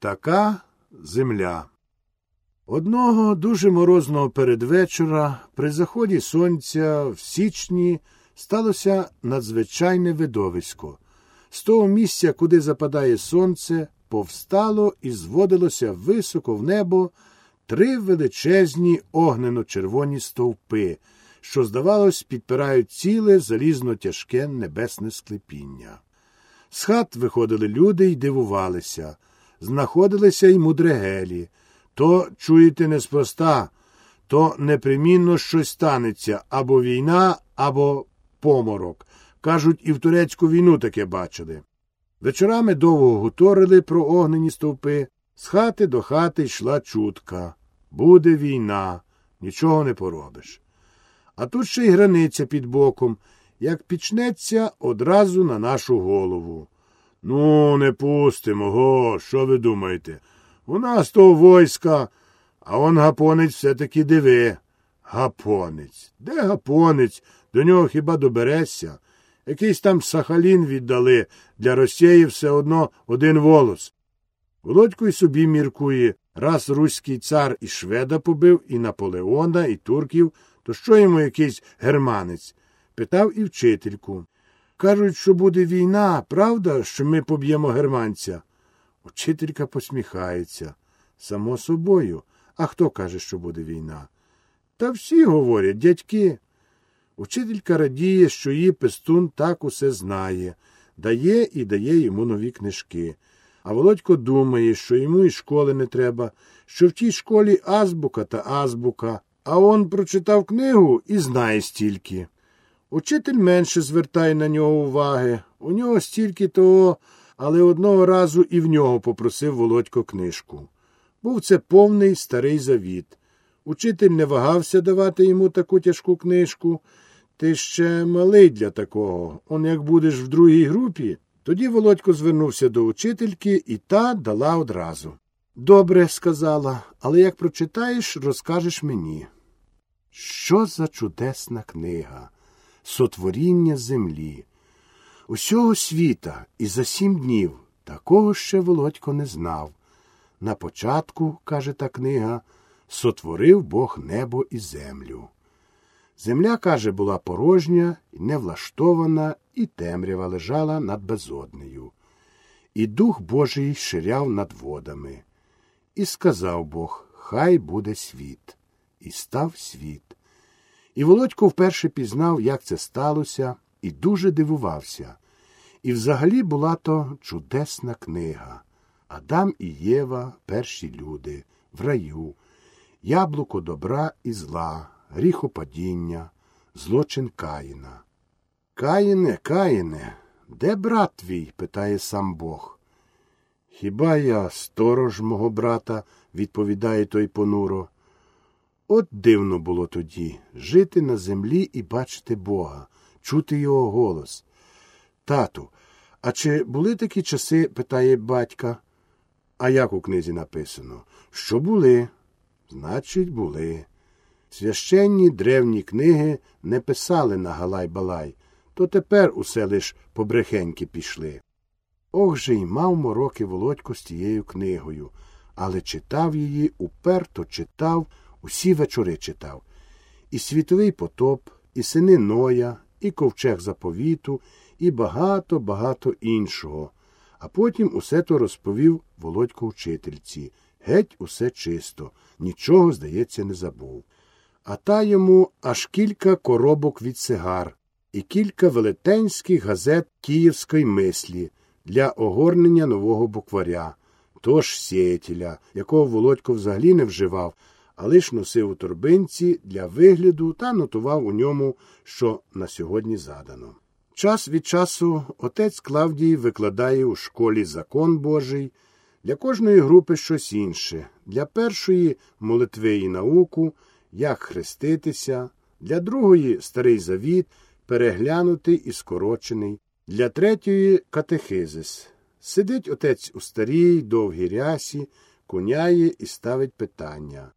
Така земля. Одного дуже морозного передвечора при заході сонця в січні сталося надзвичайне видовисько. З того місця, куди западає сонце, повстало і зводилося високо в небо три величезні огнено-червоні стовпи, що, здавалось, підпирають ціле залізно тяжке небесне склепіння. З хат виходили люди й дивувалися, знаходилися й мудрегелі. То, чуєте, неспроста, то непримінно щось станеться або війна, або поморок. Кажуть, і в турецьку війну таке бачили. Вечорами довго гуторили про огнені стовпи, з хати до хати йшла чутка. Буде війна, нічого не поробиш. А тут ще й границя під боком, як пічнеться одразу на нашу голову. Ну, не пустимо, го, що ви думаєте? У нас того войска, а он гапонець все-таки диви. Гапонець. Де гапонець? До нього хіба доберешся? Якийсь там сахалін віддали для Росії все одно один волос. Володько й собі міркує, раз руський цар і шведа побив, і Наполеона, і турків, то що йому якийсь германець? Питав і вчительку. Кажуть, що буде війна, правда, що ми поб'ємо германця? Учителька посміхається. Само собою. А хто каже, що буде війна? Та всі говорять, дядьки. Учителька радіє, що її пестун так усе знає, дає і дає йому нові книжки. А Володько думає, що йому і школи не треба, що в тій школі азбука та азбука, а он прочитав книгу і знає стільки. Учитель менше звертає на нього уваги. У нього стільки того, але одного разу і в нього попросив Володько книжку. Був це повний старий завіт. Учитель не вагався давати йому таку тяжку книжку. Ти ще малий для такого. Он як будеш в другій групі. Тоді Володько звернувся до учительки, і та дала одразу. Добре, сказала, але як прочитаєш, розкажеш мені. Що за чудесна книга, сотворіння землі. Усього світа і за сім днів такого ще Володько не знав. На початку, каже та книга, сотворив Бог небо і землю. Земля, каже, була порожня, невлаштована, і темрява лежала над безоднею. І Дух Божий ширяв над водами. І сказав Бог Хай буде світ. І став світ. І Володько вперше пізнав, як це сталося, і дуже дивувався. І взагалі була то чудесна книга Адам і Єва, перші люди, в раю, яблуко добра і зла, гріхопадіння, злочин Каїна. Каїне, Каїне, де брат твій? питає сам Бог. Хіба я сторож мого брата, відповідає той понуро. От дивно було тоді жити на землі і бачити Бога, чути його голос. Тату, а чи були такі часи, питає батька. А як у книзі написано? Що були? Значить, були. Священні древні книги не писали на Галай-Балай, то тепер усе лиш побрехеньки пішли. Ох же й мав мороки Володько з тією книгою, але читав її, уперто читав, усі вечори читав. І світовий потоп, і сини Ноя, і ковчег заповіту, і багато багато іншого. А потім усе то розповів Володько вчительці. Геть усе чисто, нічого, здається, не забув. А та йому аж кілька коробок від сигар і кілька велетенських газет київської мислі для огорнення нового букваря, тож сіятеля, якого Володько взагалі не вживав, а лиш носив у торбинці для вигляду та нотував у ньому, що на сьогодні задано. Час від часу отець Клавдій викладає у школі закон Божий, для кожної групи щось інше, для першої молитви і науку, як хреститися, для другої старий завіт, переглянутий і скорочений, для третьої катехизис. Сидить отець у старій, довгій рясі, коняє і ставить питання.